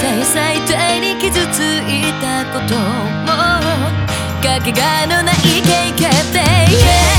最低に傷ついたこともかけがえのない経験で、yeah